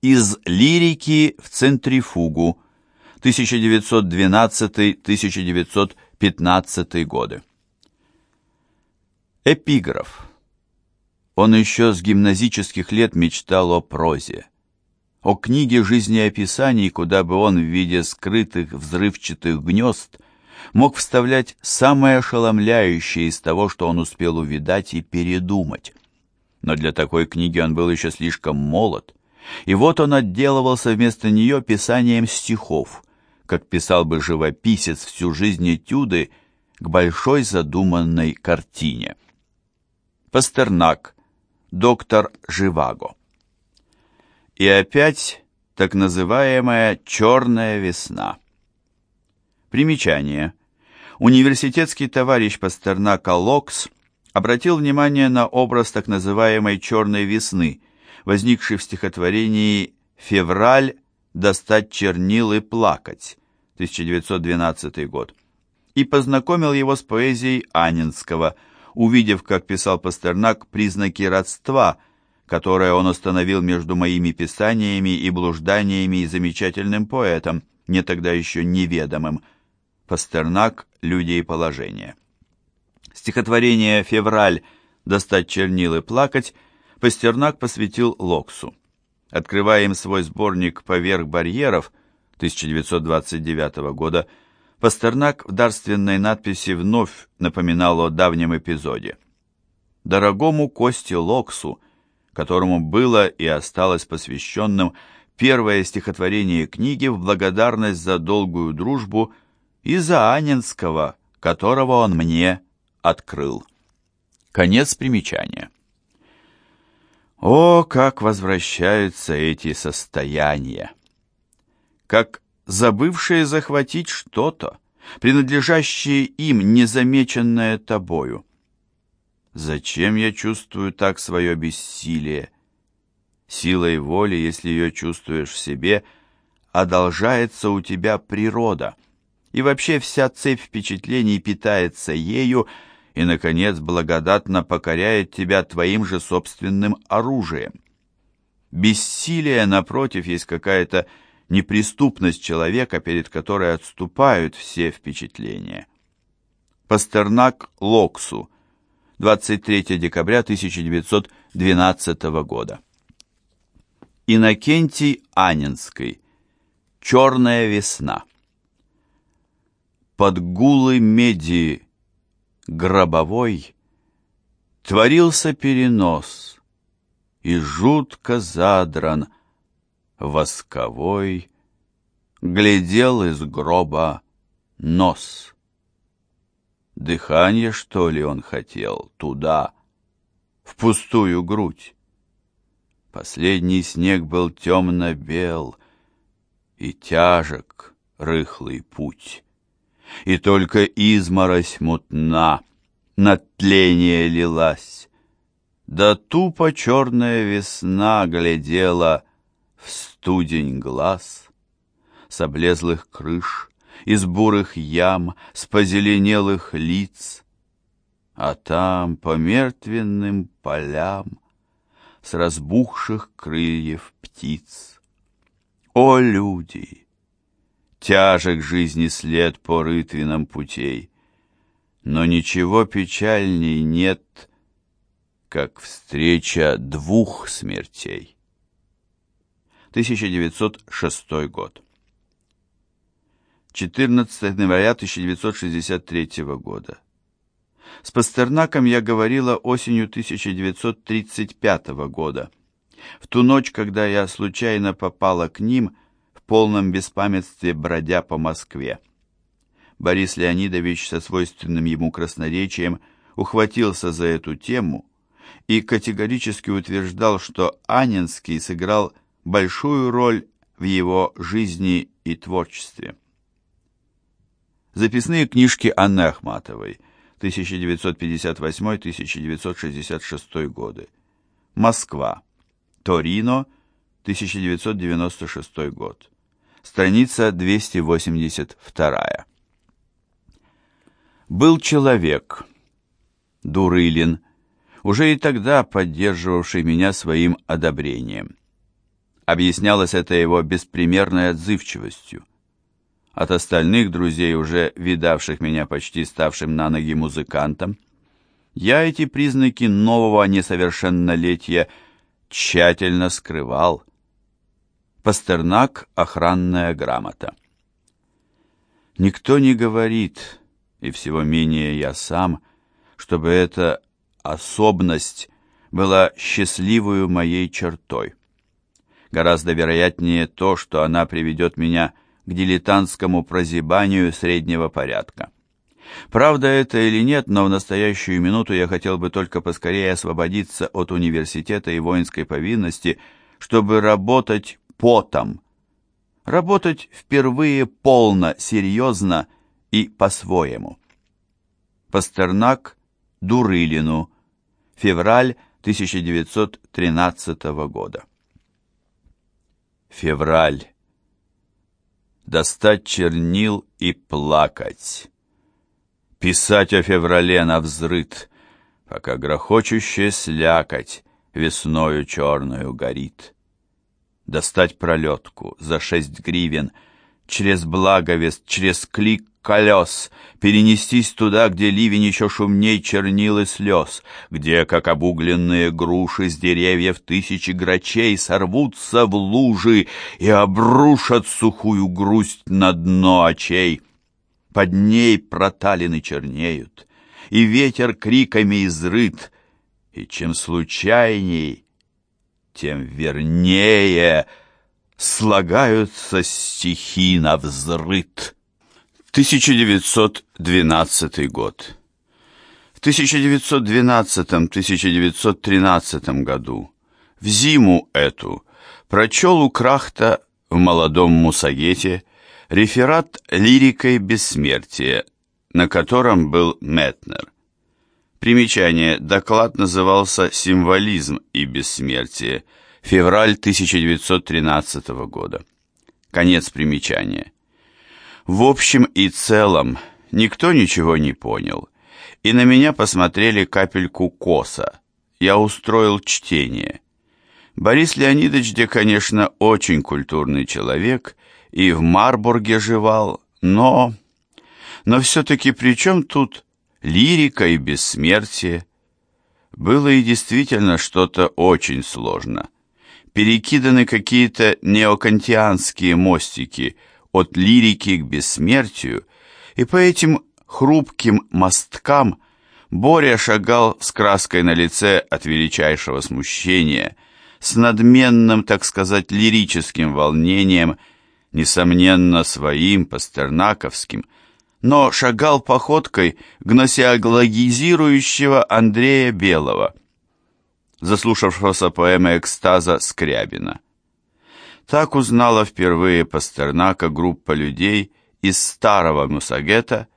Из лирики в центрифугу 1912-1915 годы. Эпиграф. Он еще с гимназических лет мечтал о прозе, о книге жизнеописаний, куда бы он в виде скрытых взрывчатых гнезд мог вставлять самое ошеломляющее из того, что он успел увидать и передумать. Но для такой книги он был еще слишком молод, и вот он отделывался вместо нее писанием стихов, как писал бы живописец всю жизнь этюды к большой задуманной картине. Пастернак, доктор Живаго. И опять так называемая «черная весна». Примечание. Университетский товарищ Пастернака Локс обратил внимание на образ так называемой «черной весны», возникший в стихотворении «Февраль. Достать чернил и плакать» 1912 год, и познакомил его с поэзией Анинского – увидев, как писал Пастернак, признаки родства, которое он установил между моими писаниями и блужданиями и замечательным поэтом, не тогда еще неведомым. Пастернак «Люди и положение». Стихотворение «Февраль. Достать чернил и плакать» Пастернак посвятил Локсу. Открывая им свой сборник «Поверх барьеров» 1929 года, Пастернак в дарственной надписи вновь напоминал о давнем эпизоде. Дорогому Косте Локсу, которому было и осталось посвященным первое стихотворение книги в благодарность за долгую дружбу и за Анинского, которого он мне открыл. Конец примечания. О, как возвращаются эти состояния! Как забывшие захватить что-то, принадлежащее им, незамеченное тобою. Зачем я чувствую так свое бессилие? Силой воли, если ее чувствуешь в себе, одолжается у тебя природа, и вообще вся цепь впечатлений питается ею и, наконец, благодатно покоряет тебя твоим же собственным оружием. Бессилие, напротив, есть какая-то неприступность человека, перед которой отступают все впечатления. Пастернак Локсу, 23 декабря 1912 года. Иннокентий Анинский. Черная весна. Под гулы меди гробовой Творился перенос, и жутко задран восковой, Глядел из гроба нос. Дыхание, что ли, он хотел, туда, в пустую грудь. Последний снег был темно-бел, И тяжек рыхлый путь. И только изморозь мутна На тление лилась, Да тупо черная весна глядела в студень глаз, с облезлых крыш, из бурых ям, с позеленелых лиц, а там по мертвенным полям с разбухших крыльев птиц. О, люди! Тяжек жизни след по рытвинам путей, но ничего печальней нет, как встреча двух смертей. 1906 год. 14 января 1963 года. С Пастернаком я говорила осенью 1935 года. В ту ночь, когда я случайно попала к ним, полном беспамятстве бродя по Москве. Борис Леонидович со свойственным ему красноречием ухватился за эту тему и категорически утверждал, что Анинский сыграл большую роль в его жизни и творчестве. Записные книжки Анны Ахматовой, 1958-1966 годы. Москва. Торино, 1996 год. Страница 282. Был человек, Дурылин, уже и тогда поддерживавший меня своим одобрением. Объяснялось это его беспримерной отзывчивостью. От остальных друзей, уже видавших меня почти ставшим на ноги музыкантом, я эти признаки нового несовершеннолетия тщательно скрывал. Пастернак «Охранная грамота». Никто не говорит, и всего менее я сам, чтобы эта особенность была счастливую моей чертой. Гораздо вероятнее то, что она приведет меня к дилетантскому прозябанию среднего порядка. Правда это или нет, но в настоящую минуту я хотел бы только поскорее освободиться от университета и воинской повинности, чтобы работать потом. Работать впервые полно, серьезно и по-своему. Пастернак Дурылину. Февраль 1913 года. Февраль. Достать чернил и плакать писать о феврале на взрыт, пока грохочущая слякоть весною черную горит. Достать пролетку за шесть гривен, через благовест, через клик колес, перенестись туда, где ливень еще шумней чернил и слез, где, как обугленные груши с деревьев тысячи грачей, сорвутся в лужи и обрушат сухую грусть на дно очей — под ней проталины чернеют, и ветер криками изрыт, и чем случайней, тем вернее слагаются стихи на взрыт. 1912 год. В 1912-1913 году, в зиму эту, прочел у Крахта в молодом Мусагете Реферат лирикой бессмертия, на котором был Метнер. Примечание. Доклад назывался «Символизм и бессмертие». Февраль 1913 года. Конец примечания. В общем и целом, никто ничего не понял, и на меня посмотрели капельку коса. Я устроил чтение. Борис Леонидович, где, конечно, очень культурный человек, и в Марбурге жевал, но... Но все-таки при чем тут лирика и бессмертие? Было и действительно что-то очень сложно. Перекиданы какие-то неокантианские мостики от лирики к бессмертию, и по этим хрупким мосткам Боря шагал с краской на лице от величайшего смущения, с надменным, так сказать, лирическим волнением несомненно, своим, пастернаковским, но шагал походкой гносеологизирующего Андрея Белого, заслушавшегося поэмы экстаза Скрябина. Так узнала впервые Пастернака группа людей из старого Мусагета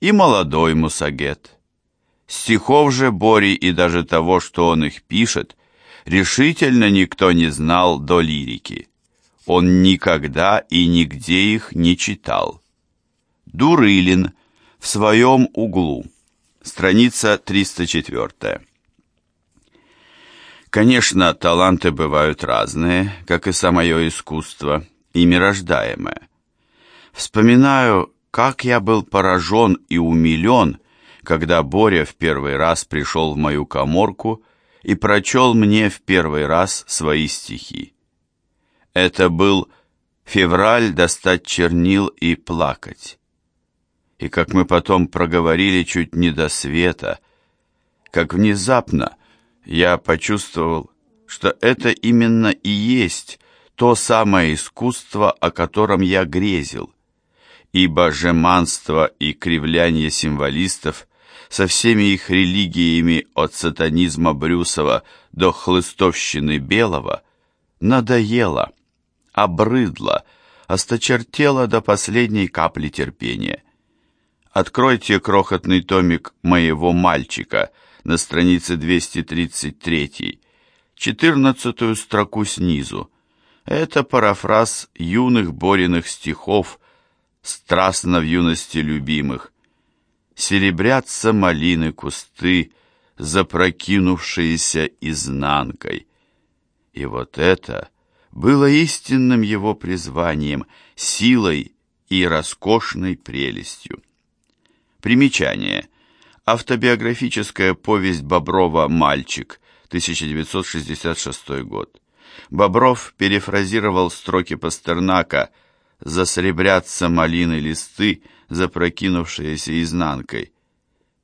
и молодой Мусагет. Стихов же Бори и даже того, что он их пишет, решительно никто не знал до лирики. Он никогда и нигде их не читал. Дурылин в своем углу. Страница 304. Конечно, таланты бывают разные, как и самое искусство, ими рождаемое. Вспоминаю, как я был поражен и умилен, когда Боря в первый раз пришел в мою коморку и прочел мне в первый раз свои стихи. Это был февраль достать чернил и плакать. И как мы потом проговорили чуть не до света, как внезапно я почувствовал, что это именно и есть то самое искусство, о котором я грезил, ибо жеманство и кривляние символистов со всеми их религиями от сатанизма Брюсова до хлыстовщины Белого надоело обрыдла, осточертела до последней капли терпения. Откройте крохотный томик моего мальчика на странице 233, четырнадцатую строку снизу. Это парафраз юных Бориных стихов, страстно в юности любимых. Серебрятся малины кусты, запрокинувшиеся изнанкой. И вот это было истинным его призванием, силой и роскошной прелестью. Примечание. Автобиографическая повесть Боброва «Мальчик», 1966 год. Бобров перефразировал строки Пастернака «Засребрятся малины листы, запрокинувшиеся изнанкой».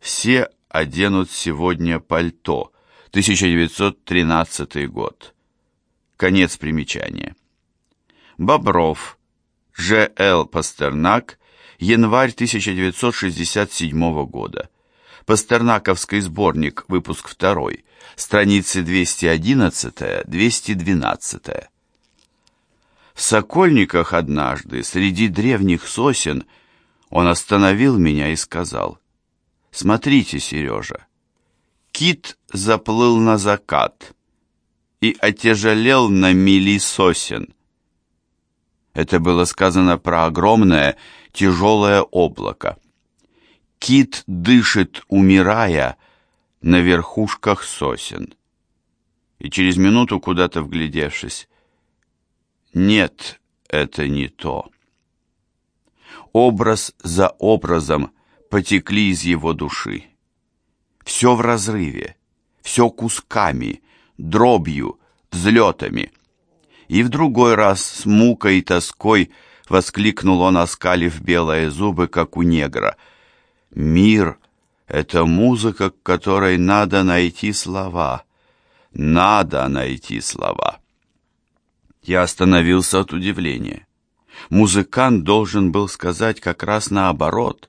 «Все оденут сегодня пальто», 1913 год. Конец примечания. Бобров, Ж.Л. Пастернак, январь 1967 года. Пастернаковский сборник, выпуск 2, страницы 211-212. В Сокольниках однажды, среди древних сосен, он остановил меня и сказал, «Смотрите, Сережа, кит заплыл на закат» и отяжелел на мили сосен. Это было сказано про огромное тяжелое облако. Кит дышит, умирая, на верхушках сосен. И через минуту, куда-то вглядевшись, нет, это не то. Образ за образом потекли из его души. Все в разрыве, все кусками, дробью, взлетами. И в другой раз с мукой и тоской воскликнул он, оскалив белые зубы, как у негра. «Мир — это музыка, к которой надо найти слова. Надо найти слова». Я остановился от удивления. Музыкант должен был сказать как раз наоборот.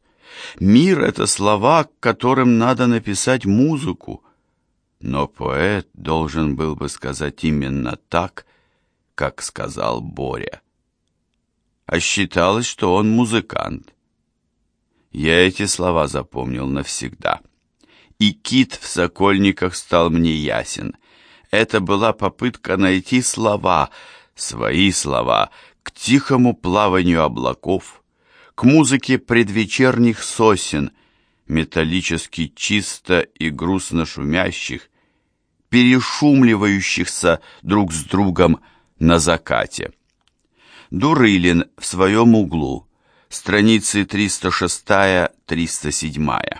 Мир — это слова, к которым надо написать музыку. Но поэт должен был бы сказать именно так, как сказал Боря. А считалось, что он музыкант. Я эти слова запомнил навсегда. И кит в Сокольниках стал мне ясен. Это была попытка найти слова, свои слова, к тихому плаванию облаков, к музыке предвечерних сосен, металлически чисто и грустно шумящих, перешумливающихся друг с другом на закате. Дурылин в своем углу, страницы 306-307.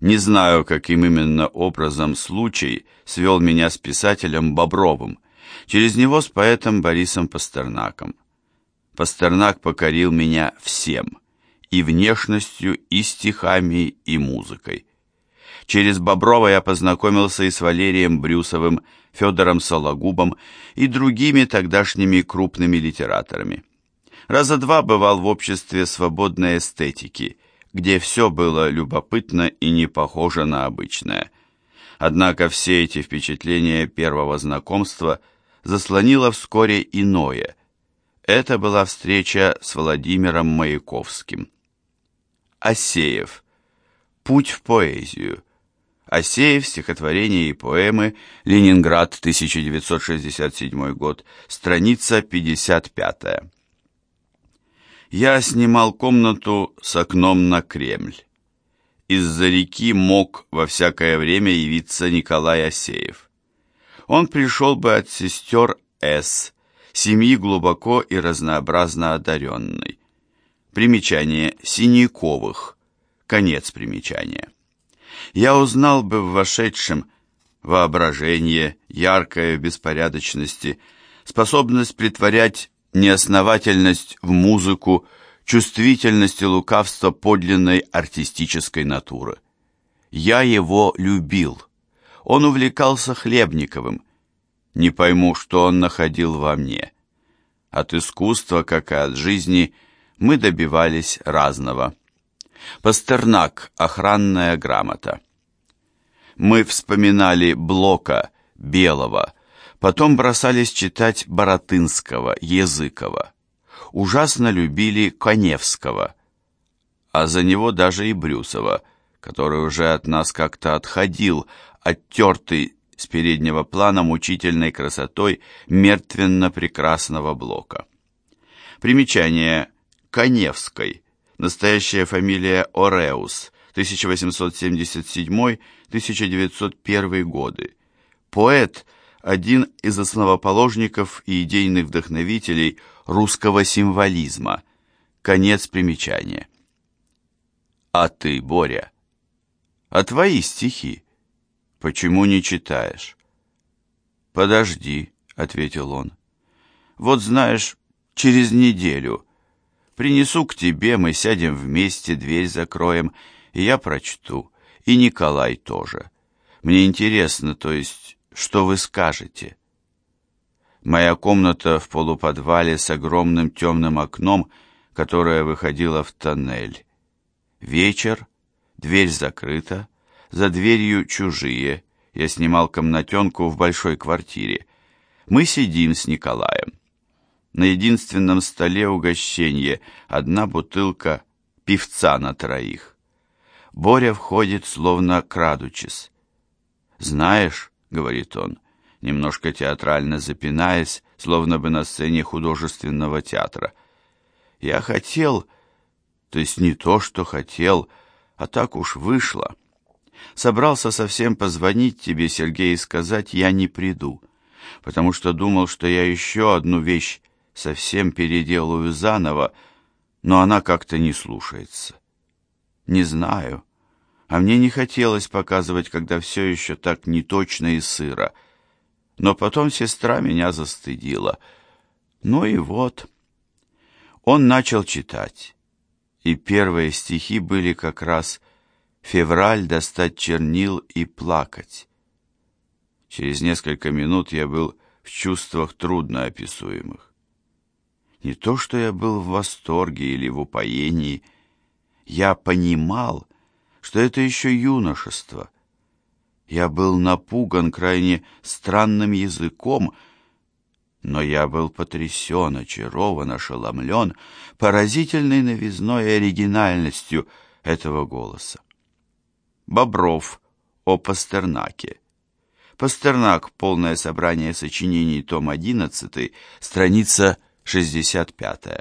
Не знаю, каким именно образом случай свел меня с писателем Бобровым, через него с поэтом Борисом Пастернаком. Пастернак покорил меня всем, и внешностью, и стихами, и музыкой. Через Боброва я познакомился и с Валерием Брюсовым, Федором Сологубом и другими тогдашними крупными литераторами. Раза два бывал в обществе свободной эстетики, где все было любопытно и не похоже на обычное. Однако все эти впечатления первого знакомства заслонило вскоре иное. Это была встреча с Владимиром Маяковским. Асеев. Путь в поэзию. Асеев, стихотворения и поэмы, Ленинград, 1967 год, страница 55. Я снимал комнату с окном на Кремль. Из-за реки мог во всякое время явиться Николай Асеев. Он пришел бы от сестер С, семьи глубоко и разнообразно одаренной. Примечание Синяковых. Конец примечания. Я узнал бы в вошедшем воображение, яркое в беспорядочности, способность притворять неосновательность в музыку, чувствительность и лукавство подлинной артистической натуры. Я его любил. Он увлекался Хлебниковым. Не пойму, что он находил во мне. От искусства, как и от жизни – мы добивались разного. Пастернак, охранная грамота. Мы вспоминали Блока, Белого, потом бросались читать Боротынского, Языкова. Ужасно любили Коневского, а за него даже и Брюсова, который уже от нас как-то отходил, оттертый с переднего плана мучительной красотой мертвенно-прекрасного Блока. Примечание Коневской, настоящая фамилия Ореус, 1877-1901 годы. Поэт, один из основоположников и идейных вдохновителей русского символизма. Конец примечания. А ты, Боря, а твои стихи почему не читаешь? Подожди, ответил он. Вот знаешь, через неделю принесу к тебе, мы сядем вместе, дверь закроем, и я прочту, и Николай тоже. Мне интересно, то есть, что вы скажете? Моя комната в полуподвале с огромным темным окном, которое выходило в тоннель. Вечер, дверь закрыта, за дверью чужие. Я снимал комнатенку в большой квартире. Мы сидим с Николаем. На единственном столе угощение, одна бутылка певца на троих. Боря входит, словно крадучись. «Знаешь», — говорит он, немножко театрально запинаясь, словно бы на сцене художественного театра, «я хотел...» То есть не то, что хотел, а так уж вышло. Собрался совсем позвонить тебе, Сергей, и сказать, я не приду, потому что думал, что я еще одну вещь совсем переделаю заново, но она как-то не слушается. Не знаю. А мне не хотелось показывать, когда все еще так неточно и сыро. Но потом сестра меня застыдила. Ну и вот. Он начал читать и первые стихи были как раз «Февраль, достать чернил и плакать». Через несколько минут я был в чувствах трудноописуемых. Не то, что я был в восторге или в упоении, я понимал, что это еще юношество. Я был напуган крайне странным языком, но я был потрясен, очарован, ошеломлен поразительной новизной и оригинальностью этого голоса. Бобров о Пастернаке. Пастернак. Полное собрание сочинений. Том 11. Страница 65.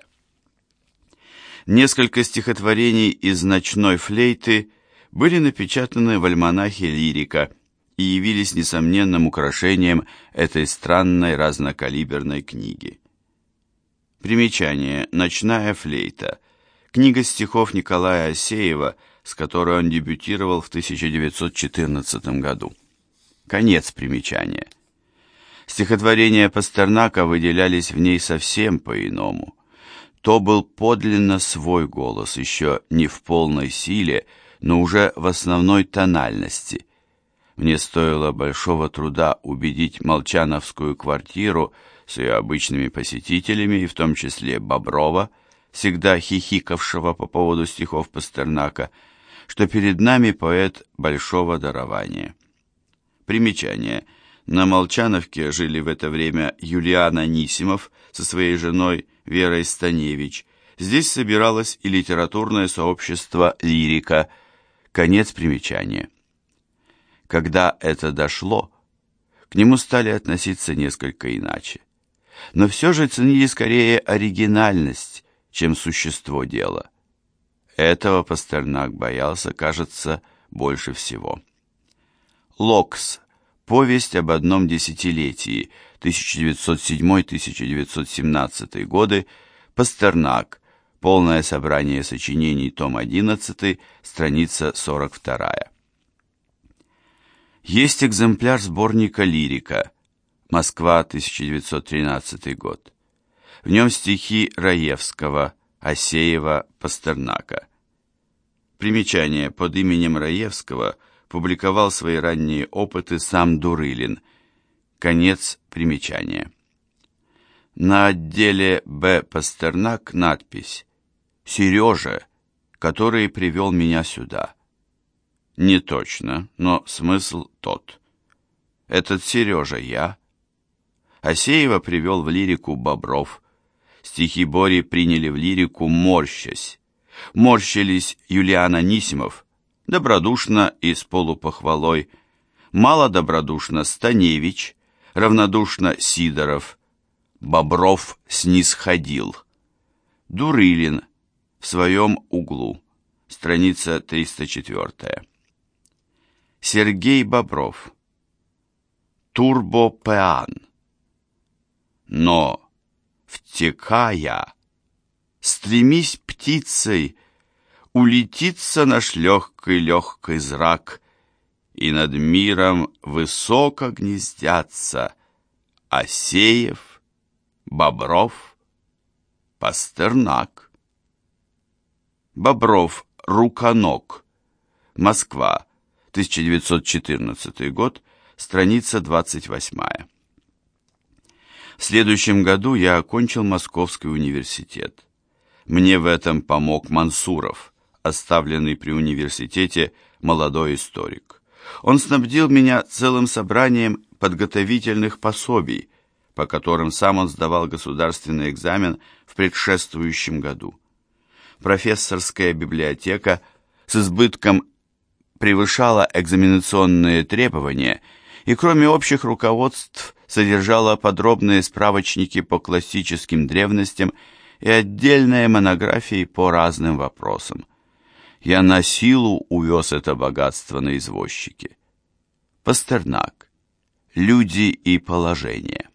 Несколько стихотворений из «Ночной флейты» были напечатаны в альманахе «Лирика», и явились несомненным украшением этой странной разнокалиберной книги. Примечание. «Ночная флейта». Книга стихов Николая Осеева, с которой он дебютировал в 1914 году. Конец примечания. Стихотворения Пастернака выделялись в ней совсем по-иному. То был подлинно свой голос, еще не в полной силе, но уже в основной тональности – мне стоило большого труда убедить молчановскую квартиру с ее обычными посетителями, и в том числе Боброва, всегда хихикавшего по поводу стихов Пастернака, что перед нами поэт большого дарования. Примечание. На Молчановке жили в это время Юлиан Анисимов со своей женой Верой Станевич. Здесь собиралось и литературное сообщество «Лирика». Конец примечания. Когда это дошло, к нему стали относиться несколько иначе. Но все же ценили скорее оригинальность, чем существо дела. Этого Пастернак боялся, кажется, больше всего. Локс. Повесть об одном десятилетии, 1907-1917 годы, Пастернак. Полное собрание сочинений, том 11, страница 42. Есть экземпляр сборника «Лирика», Москва, 1913 год. В нем стихи Раевского, Осеева, Пастернака. Примечание. Под именем Раевского публиковал свои ранние опыты сам Дурылин. Конец примечания. На отделе «Б. Пастернак» надпись «Сережа, который привел меня сюда». Не точно, но смысл тот. Этот Сережа я. Асеева привел в лирику Бобров. Стихи Бори приняли в лирику «Морщась». Морщились Юлиан Анисимов, добродушно и с полупохвалой, мало добродушно Станевич, равнодушно Сидоров, Бобров снисходил. Дурылин в своем углу, страница 304. Сергей Бобров. турбопеан. Но, втекая, стремись птицей, улетится наш легкий-легкий зрак, и над миром высоко гнездятся Осеев, Бобров, Пастернак. Бобров, Руконок, Москва, 1914 год, страница 28. В следующем году я окончил Московский университет. Мне в этом помог Мансуров, оставленный при университете молодой историк. Он снабдил меня целым собранием подготовительных пособий, по которым сам он сдавал государственный экзамен в предшествующем году. Профессорская библиотека с избытком превышала экзаменационные требования и кроме общих руководств содержала подробные справочники по классическим древностям и отдельные монографии по разным вопросам. Я на силу увез это богатство на извозчике. Пастернак. Люди и положение.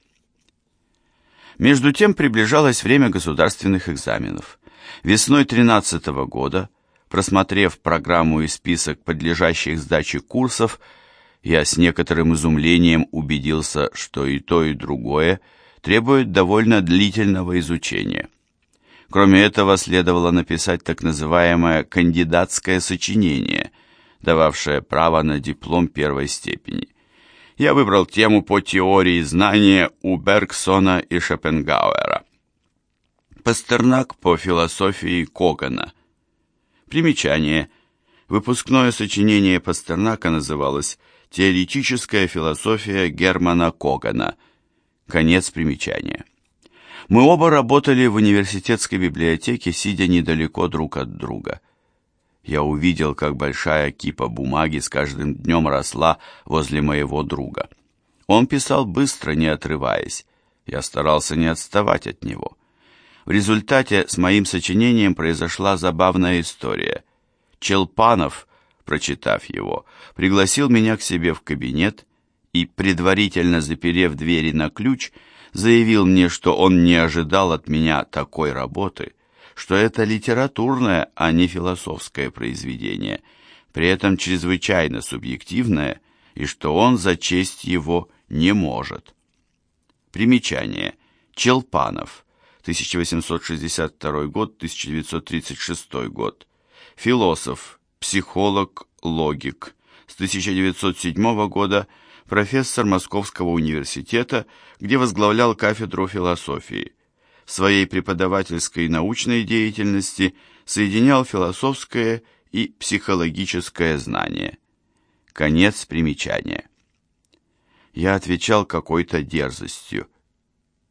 Между тем приближалось время государственных экзаменов. Весной 13 -го года, просмотрев программу и список подлежащих сдаче курсов, я с некоторым изумлением убедился, что и то, и другое требует довольно длительного изучения. Кроме этого, следовало написать так называемое кандидатское сочинение, дававшее право на диплом первой степени. Я выбрал тему по теории знания у Бергсона и Шопенгауэра. Пастернак по философии Когана. Примечание. Выпускное сочинение Пастернака называлось «Теоретическая философия Германа Когана». Конец примечания. Мы оба работали в университетской библиотеке, сидя недалеко друг от друга. Я увидел, как большая кипа бумаги с каждым днем росла возле моего друга. Он писал быстро, не отрываясь. Я старался не отставать от него. В результате с моим сочинением произошла забавная история. Челпанов, прочитав его, пригласил меня к себе в кабинет и, предварительно заперев двери на ключ, заявил мне, что он не ожидал от меня такой работы, что это литературное, а не философское произведение, при этом чрезвычайно субъективное, и что он за честь его не может. Примечание. Челпанов. 1862 год, 1936 год. Философ, психолог, логик. С 1907 года профессор Московского университета, где возглавлял кафедру философии. В своей преподавательской и научной деятельности соединял философское и психологическое знание. Конец примечания. Я отвечал какой-то дерзостью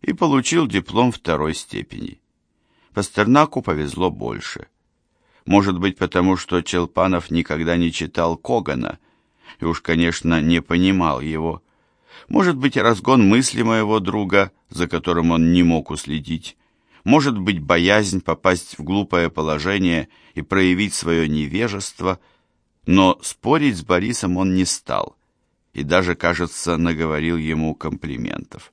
и получил диплом второй степени. Пастернаку повезло больше. Может быть, потому что Челпанов никогда не читал Когана – и уж, конечно, не понимал его. Может быть, разгон мысли моего друга, за которым он не мог уследить. Может быть, боязнь попасть в глупое положение и проявить свое невежество. Но спорить с Борисом он не стал и даже, кажется, наговорил ему комплиментов.